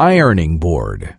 ironing board.